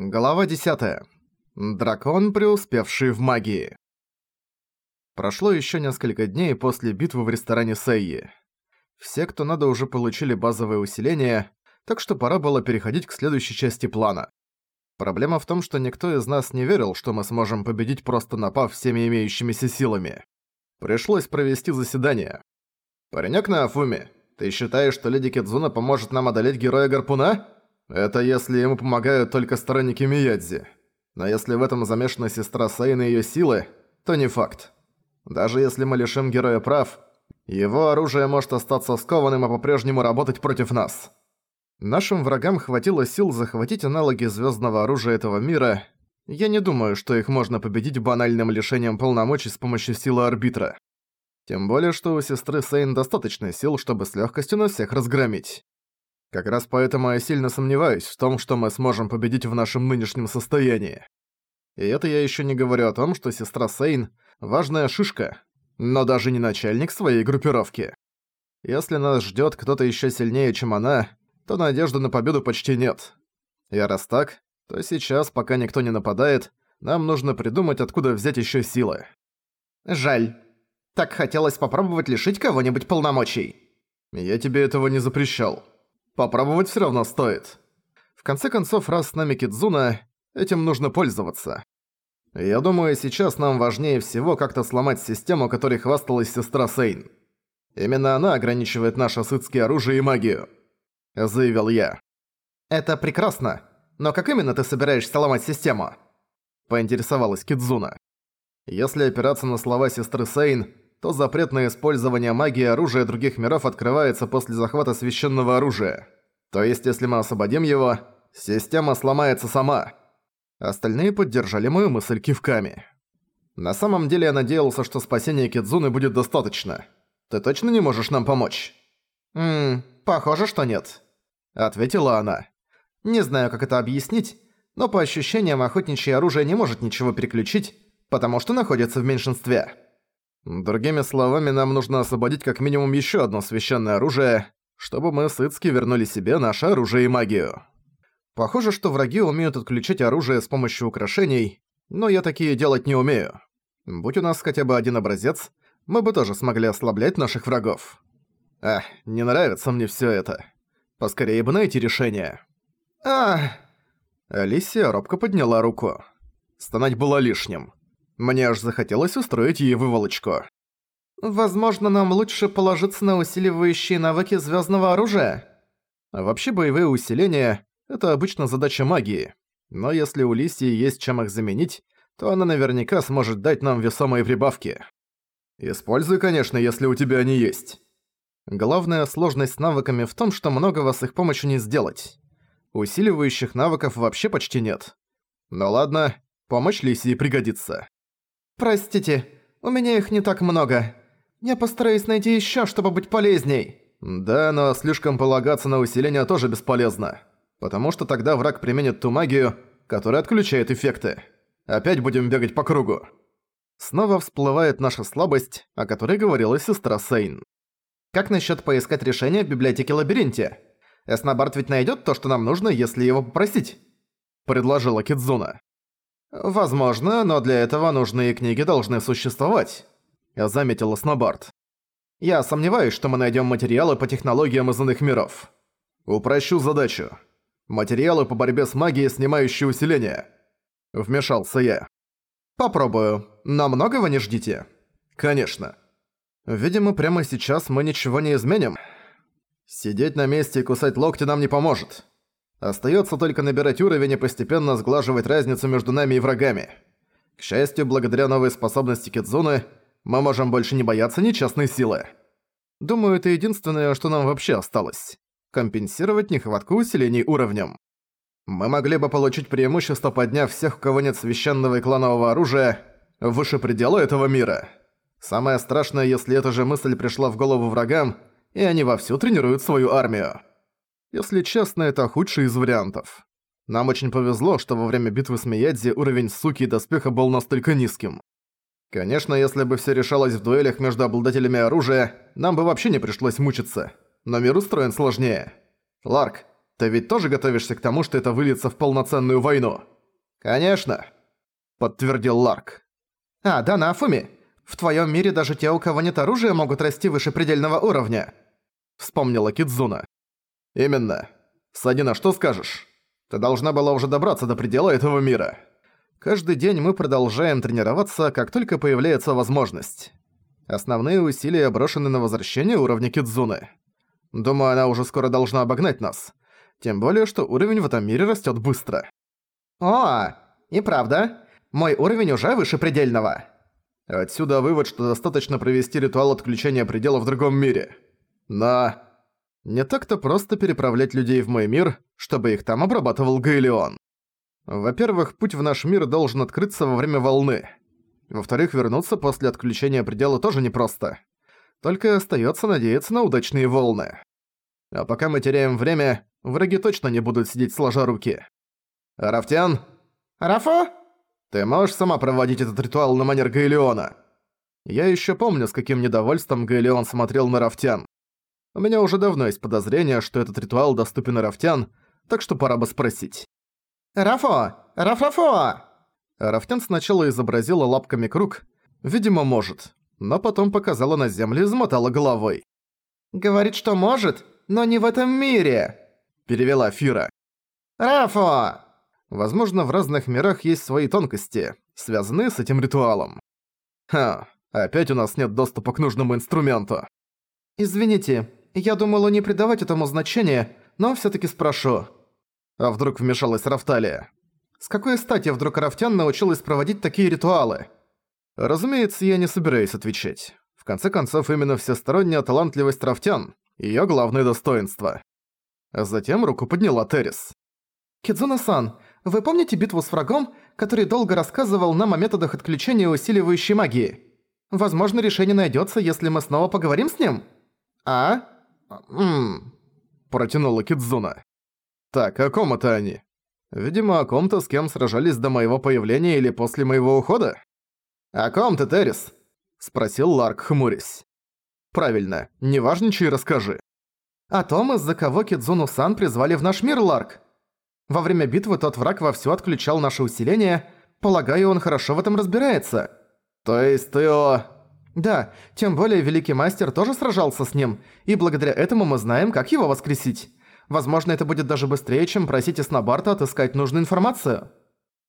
Глава 10. Дракон, преуспевший в магии. Прошло еще несколько дней после битвы в ресторане Сейи. Все, кто надо, уже получили базовое усиление, так что пора было переходить к следующей части плана. Проблема в том, что никто из нас не верил, что мы сможем победить, просто напав всеми имеющимися силами. Пришлось провести заседание. «Паренёк на Афуме, ты считаешь, что леди Кидзуна поможет нам одолеть героя-гарпуна?» Это если ему помогают только сторонники Миядзи. Но если в этом замешана сестра Сейн и её силы, то не факт. Даже если мы лишим героя прав, его оружие может остаться скованным и по-прежнему работать против нас. Нашим врагам хватило сил захватить аналоги звездного оружия этого мира. Я не думаю, что их можно победить банальным лишением полномочий с помощью силы арбитра. Тем более, что у сестры Сейн достаточно сил, чтобы с легкостью на всех разгромить. Как раз поэтому я сильно сомневаюсь в том, что мы сможем победить в нашем нынешнем состоянии. И это я еще не говорю о том, что сестра Сейн – важная шишка, но даже не начальник своей группировки. Если нас ждет кто-то еще сильнее, чем она, то надежды на победу почти нет. И раз так, то сейчас, пока никто не нападает, нам нужно придумать, откуда взять еще силы. Жаль. Так хотелось попробовать лишить кого-нибудь полномочий. Я тебе этого не запрещал. Попробовать все равно стоит. В конце концов, раз с нами Кидзуна, этим нужно пользоваться. Я думаю, сейчас нам важнее всего как-то сломать систему, которой хвасталась сестра Сейн. Именно она ограничивает наше сытские оружие и магию. Заявил я. Это прекрасно. Но как именно ты собираешься ломать систему? Поинтересовалась Кидзуна. Если опираться на слова сестры Сейн, то запрет на использование магии и оружия других миров открывается после захвата священного оружия. То есть, если мы освободим его, система сломается сама. Остальные поддержали мою мысль кивками. На самом деле я надеялся, что спасение Кидзуны будет достаточно. Ты точно не можешь нам помочь? «Ммм, похоже, что нет», — ответила она. «Не знаю, как это объяснить, но по ощущениям охотничье оружие не может ничего переключить, потому что находится в меньшинстве». Другими словами, нам нужно освободить как минимум еще одно священное оружие, чтобы мы с Ицки вернули себе наше оружие и магию. Похоже, что враги умеют отключить оружие с помощью украшений, но я такие делать не умею. Будь у нас хотя бы один образец, мы бы тоже смогли ослаблять наших врагов. Ах, не нравится мне все это. Поскорее бы найти решение. Ах! Алисия робко подняла руку. Стонать было лишним. Мне аж захотелось устроить ей выволочку. «Возможно, нам лучше положиться на усиливающие навыки звездного оружия?» Вообще, боевые усиления — это обычно задача магии. Но если у Лисии есть чем их заменить, то она наверняка сможет дать нам весомые прибавки. Используй, конечно, если у тебя они есть. Главная сложность с навыками в том, что многого с их помощью не сделать. Усиливающих навыков вообще почти нет. Ну ладно, помощь Лисии пригодится. «Простите, у меня их не так много. Я постараюсь найти ещё, чтобы быть полезней». «Да, но слишком полагаться на усиление тоже бесполезно. Потому что тогда враг применит ту магию, которая отключает эффекты. Опять будем бегать по кругу». Снова всплывает наша слабость, о которой говорила сестра Сейн. «Как насчёт поискать решение в библиотеке-лабиринте? Эснобард ведь найдёт то, что нам нужно, если его попросить?» Предложила Кидзуна. «Возможно, но для этого нужные книги должны существовать», — заметила Снобард. «Я сомневаюсь, что мы найдем материалы по технологиям из иных миров». «Упрощу задачу. Материалы по борьбе с магией, снимающие усиление». Вмешался я. «Попробую. Но многого не ждите». «Конечно. Видимо, прямо сейчас мы ничего не изменим. Сидеть на месте и кусать локти нам не поможет. Остаётся только набирать уровень и постепенно сглаживать разницу между нами и врагами. К счастью, благодаря новой способности Кидзуны, мы можем больше не бояться нечестной силы. Думаю, это единственное, что нам вообще осталось. Компенсировать нехватку усилений уровнем. Мы могли бы получить преимущество, подняв всех, у кого нет священного и кланового оружия, выше предела этого мира. Самое страшное, если эта же мысль пришла в голову врагам, и они вовсю тренируют свою армию. Если честно, это худший из вариантов. Нам очень повезло, что во время битвы с Миядзи уровень суки и доспеха был настолько низким. Конечно, если бы все решалось в дуэлях между обладателями оружия, нам бы вообще не пришлось мучиться. Но мир устроен сложнее. Ларк, Ты ведь тоже готовишься к тому, что это выльется в полноценную войну?» «Конечно», — подтвердил Ларк. «А, да, Нафуми, в твоем мире даже те, у кого нет оружия, могут расти выше предельного уровня», — вспомнила Кидзуна. «Именно. Садина, что скажешь? Ты должна была уже добраться до предела этого мира. Каждый день мы продолжаем тренироваться, как только появляется возможность. Основные усилия брошены на возвращение уровня Кидзуны. Думаю, она уже скоро должна обогнать нас. Тем более, что уровень в этом мире растет быстро. «О, и правда, мой уровень уже выше предельного». Отсюда вывод, что достаточно провести ритуал отключения предела в другом мире. Но... Не так-то просто переправлять людей в мой мир, чтобы их там обрабатывал Гаэлион. Во-первых, путь в наш мир должен открыться во время волны. Во-вторых, вернуться после отключения предела тоже непросто. Только остаётся надеяться на удачные волны. А пока мы теряем время, враги точно не будут сидеть сложа руки. Рафтян? Рафо? Ты можешь сама проводить этот ритуал на манер Гаэлиона? Я ещё помню, с каким недовольством Гаэлион смотрел на Рафтян. У меня уже давно есть подозрение, что этот ритуал доступен Рафтян, так что пора бы спросить. «Рафо! Раф-Рафо!» Рафтян сначала изобразила лапками круг, видимо, может, но потом показала на землю и замотала головой. «Говорит, что может, но не в этом мире!» Перевела Фира. «Рафо!» Возможно, в разных мирах есть свои тонкости, связанные с этим ритуалом. Ха, опять у нас нет доступа к нужному инструменту. «Извините, я думала не придавать этому значения, но всё-таки спрошу». А вдруг вмешалась Рафталия. «С какой стати вдруг Рафтян научилась проводить такие ритуалы?» Разумеется, я не собираюсь отвечать. В конце концов, именно всесторонняя талантливость Рафтян – её главное достоинство. Затем руку подняла Террис. «Кидзуна-сан, вы помните битву с врагом, который долго рассказывал нам о методах отключения усиливающей магии? Возможно, решение найдётся, если мы снова поговорим с ним?» «А? Ммм...» – протянула Кидзуна. «Так, о ком это они? Видимо, о ком-то, с кем сражались до моего появления или после моего ухода?» «О ком ты, Террис?» – спросил Ларк, хмурясь. «Правильно, не важничай и расскажи». «О том, из-за кого Кидзуну-сан призвали в наш мир, Ларк. Во время битвы тот враг вовсю отключал наше усиление. Полагаю, он хорошо в этом разбирается». «То есть ты о...» «Да, тем более Великий Мастер тоже сражался с ним, и благодаря этому мы знаем, как его воскресить. Возможно, это будет даже быстрее, чем просить Эснобарта отыскать нужную информацию».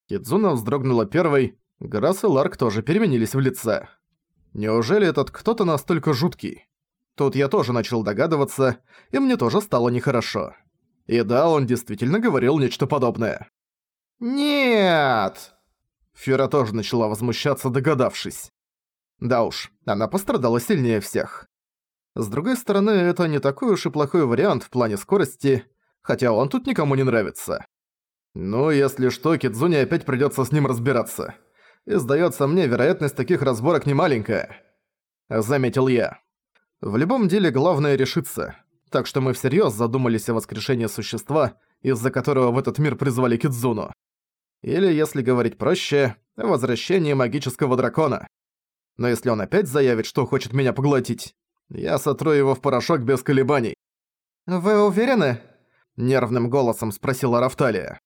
Кидзуна вздрогнула первой, Грасс и Ларк тоже переменились в лице. Неужели этот кто-то настолько жуткий? Тут я тоже начал догадываться, и мне тоже стало нехорошо. И да, он действительно говорил нечто подобное. «Нет!» Фера тоже начала возмущаться, догадавшись. Да уж, она пострадала сильнее всех. С другой стороны, это не такой уж и плохой вариант в плане скорости, хотя он тут никому не нравится. Ну, если что, Кидзуне опять придётся с ним разбираться. И сдается мне, вероятность таких разборок не маленькая. Заметил я. В любом деле главное решиться. Так что мы всерьёз задумались о воскрешении существа, из-за которого в этот мир призвали Кидзуну. Или, если говорить проще, о возвращении магического дракона. Но если он опять заявит, что хочет меня поглотить, я сотру его в порошок без колебаний. «Вы уверены?» – нервным голосом спросила Рафталия.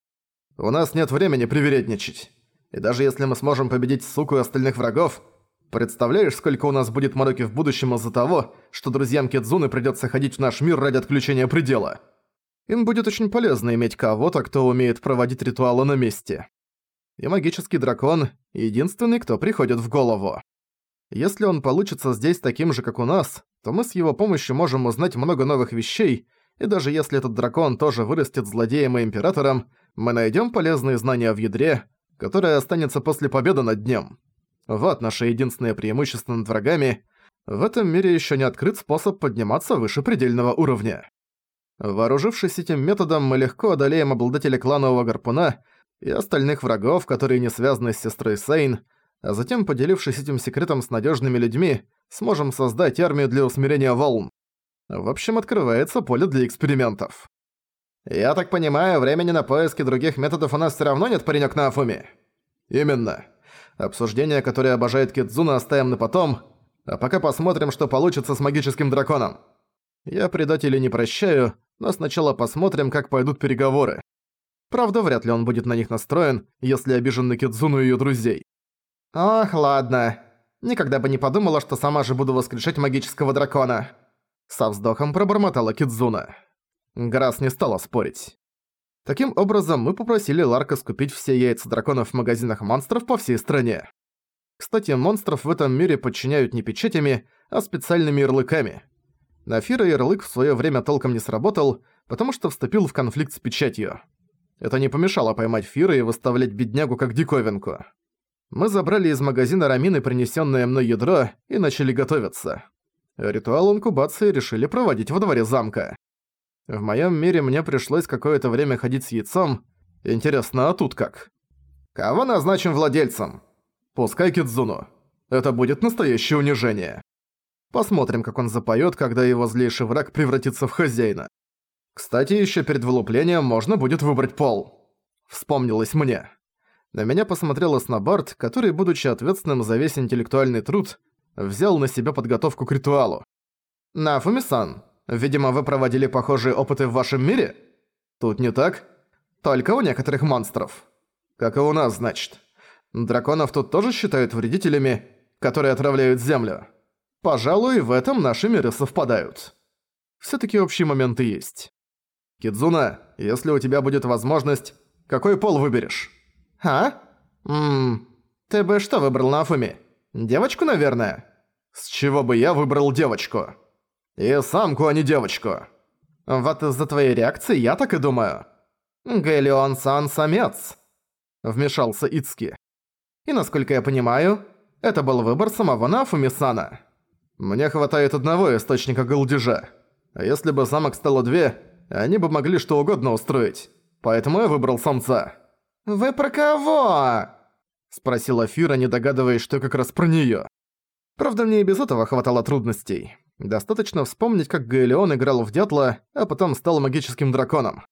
«У нас нет времени привередничать. И даже если мы сможем победить суку и остальных врагов, представляешь, сколько у нас будет мороки в будущем из-за того, что друзьям Кидзуны придётся ходить в наш мир ради отключения предела? Им будет очень полезно иметь кого-то, кто умеет проводить ритуалы на месте. И магический дракон – единственный, кто приходит в голову. Если он получится здесь таким же, как у нас, то мы с его помощью можем узнать много новых вещей, и даже если этот дракон тоже вырастет злодеем и императором, мы найдем полезные знания в ядре, которое останется после победы над ним. Вот наше единственное преимущество над врагами. В этом мире еще не открыт способ подниматься выше предельного уровня. Вооружившись этим методом, мы легко одолеем обладателя кланового гарпуна и остальных врагов, которые не связаны с сестрой Сейн, а затем, поделившись этим секретом с надежными людьми, сможем создать армию для усмирения волн. В общем, открывается поле для экспериментов. «Я так понимаю, времени на поиски других методов у нас все равно нет, паренек на Афуме?» «Именно. Обсуждение, которое обожает Кидзуна, оставим на потом, а пока посмотрим, что получится с магическим драконом. Я предателей не прощаю, но сначала посмотрим, как пойдут переговоры. Правда, вряд ли он будет на них настроен, если обижен на Кидзуну и её друзей. Ох, ладно. Никогда бы не подумала, что сама же буду воскрешать магического дракона. Со вздохом пробормотала Кидзуна. Грас не стала спорить. Таким образом, мы попросили Ларка скупить все яйца драконов в магазинах монстров по всей стране. Кстати, монстров в этом мире подчиняют не печатями, а специальными ярлыками. На Фира ярлык в своё время толком не сработал, потому что вступил в конфликт с печатью. Это не помешало поймать Фира и выставлять беднягу как диковинку. Мы забрали из магазина Рамины принесённое мной ядро и начали готовиться. Ритуал инкубации решили проводить во дворе замка. В моём мире мне пришлось какое-то время ходить с яйцом. Интересно, а тут как? Кого назначим владельцем? Пускай Кидзуну. Это будет настоящее унижение. Посмотрим, как он запоёт, когда его злейший враг превратится в хозяина. Кстати, ещё перед вылуплением можно будет выбрать пол. Вспомнилось мне. На меня посмотрел Снобард, который, будучи ответственным за весь интеллектуальный труд, взял на себя подготовку к ритуалу. «Нафуми-сан, видимо, вы проводили похожие опыты в вашем мире? Тут не так? Только у некоторых монстров. Как и у нас, значит». Драконов тут тоже считают вредителями, которые отравляют землю. Пожалуй, в этом наши миры совпадают. Всё-таки общие моменты есть. Кидзуна, если у тебя будет возможность, какой пол выберешь? А? Ммм, ты бы что выбрал на Афуме? Девочку, наверное? С чего бы я выбрал девочку? И самку, а не девочку. Вот из-за твоей реакции я так и думаю. Гэлион-сан самец. Вмешался Ицки. И насколько я понимаю, это был выбор самого Нафуми-сана. Мне хватает одного источника голдежа. Если бы самок стало две, они бы могли что угодно устроить. Поэтому я выбрал самца. «Вы про кого?» Спросила Фира, не догадываясь, что как раз про неё. Правда, мне и без этого хватало трудностей. Достаточно вспомнить, как Гаэлеон играл в дятла, а потом стал магическим драконом.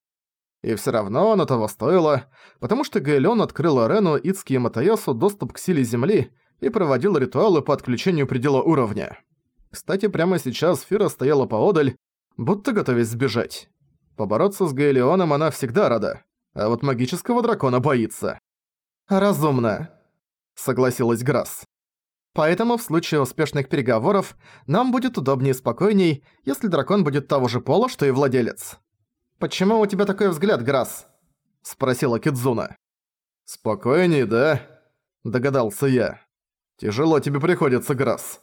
И всё равно оно того стоило, потому что Гаэлён открыл арену Ицки и Матаясу доступ к силе Земли и проводил ритуалы по отключению предела уровня. Кстати, прямо сейчас Фира стояла поодаль, будто готовясь сбежать. Побороться с Гаэлеоном она всегда рада, а вот магического дракона боится. «Разумно», — согласилась Грасс. «Поэтому в случае успешных переговоров нам будет удобнее и спокойней, если дракон будет того же пола, что и владелец». «Почему у тебя такой взгляд, Грасс?» — спросила Кидзуна. «Спокойней, да?» — догадался я. «Тяжело тебе приходится, Грасс».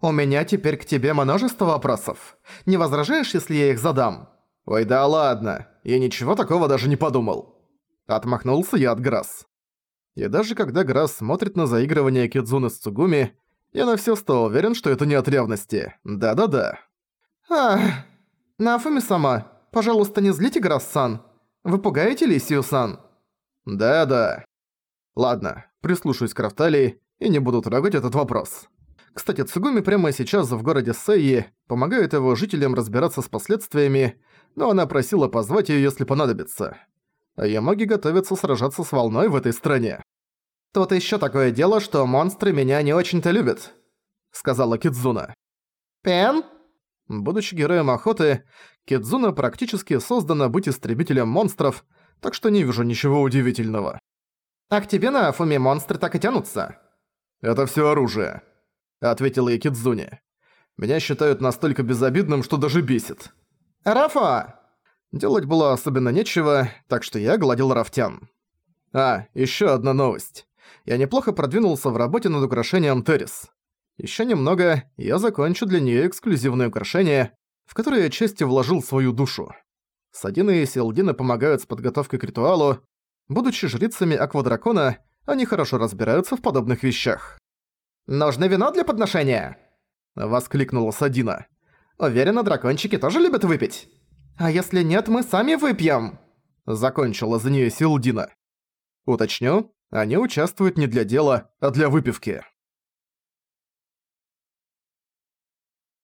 «У меня теперь к тебе множество вопросов. Не возражаешь, если я их задам?» «Ой, да ладно, я ничего такого даже не подумал». Отмахнулся я от Грасс. И даже когда Грасс смотрит на заигрывание Кидзуны с Цугуми, я на всё сто уверен, что это не от ревности. Да-да-да. «Ах, Нафуми сама, Пожалуйста, не злите Грасс-сан. Вы пугаете Лисию-сан?» «Да-да». Ладно, прислушаюсь к Рафталии и не буду трогать этот вопрос. Кстати, Цугуми прямо сейчас в городе Сэйи помогает его жителям разбираться с последствиями, но она просила позвать её, если понадобится. А Ямаги готовятся сражаться с волной в этой стране. «Тут ещё такое дело, что монстры меня не очень-то любят», — сказала Кидзуна. «Пен?» Будучи героем охоты, Кидзуна практически создана быть истребителем монстров, так что не вижу ничего удивительного. «А к тебе на Афуме монстры так и тянутся?» «Это всё оружие», — ответила я Кидзуне. «Меня считают настолько безобидным, что даже бесит». «Рафа!» Делать было особенно нечего, так что я гладил Рафтян. А, ещё одна новость. Я неплохо продвинулся в работе над украшением Террис. Ещё немного, и я закончу для неё эксклюзивное украшение, в которое я частью вложил свою душу. Садина и Селдина помогают с подготовкой к ритуалу. Будучи жрицами Аквадракона, они хорошо разбираются в подобных вещах. «Нужно вино для подношения!» — воскликнула Садина. «Уверена, дракончики тоже любят выпить. А если нет, мы сами выпьем!» Закончила за неё Силдина. Уточню, они участвуют не для дела, а для выпивки.